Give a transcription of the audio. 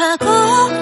過去